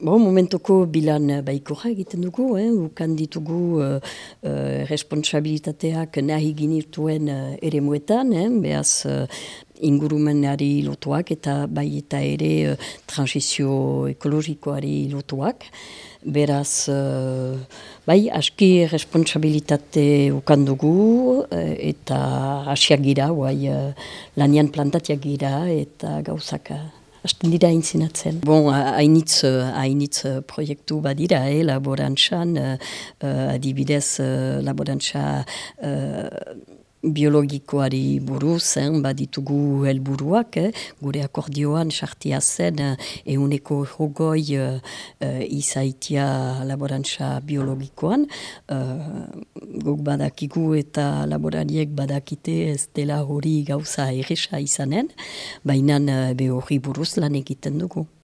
Bo, momentuko bilan baikorra egiten dugu, eh? ukan ditugu uh, uh, responsabilitateak nahi ginituen uh, ere muetan, eh? behaz uh, ingurumenari lotuak eta bai eta ere uh, transizio ekologikoari lotuak. Beraz, uh, bai, aski responsabilitate ukan dugu eta asiak gira, bai, uh, lanian plantatiak gira eta gauzaka. Asten dira intzinatzen. Bon, hainitz, hainitz proiektu badira, eh, laborantzan, uh, adibidez, uh, laborantza biologikoari buruz, eh, baditugu helburuak, eh, gure akordioan sartia zen, eh, euneko jogoi uh, izaitia laborantza biologikoan, uh, guk badakigu eta laborariek badakite ez dela hori gauza erresa izanen, baina uh, be hori buruz lan egiten dugu.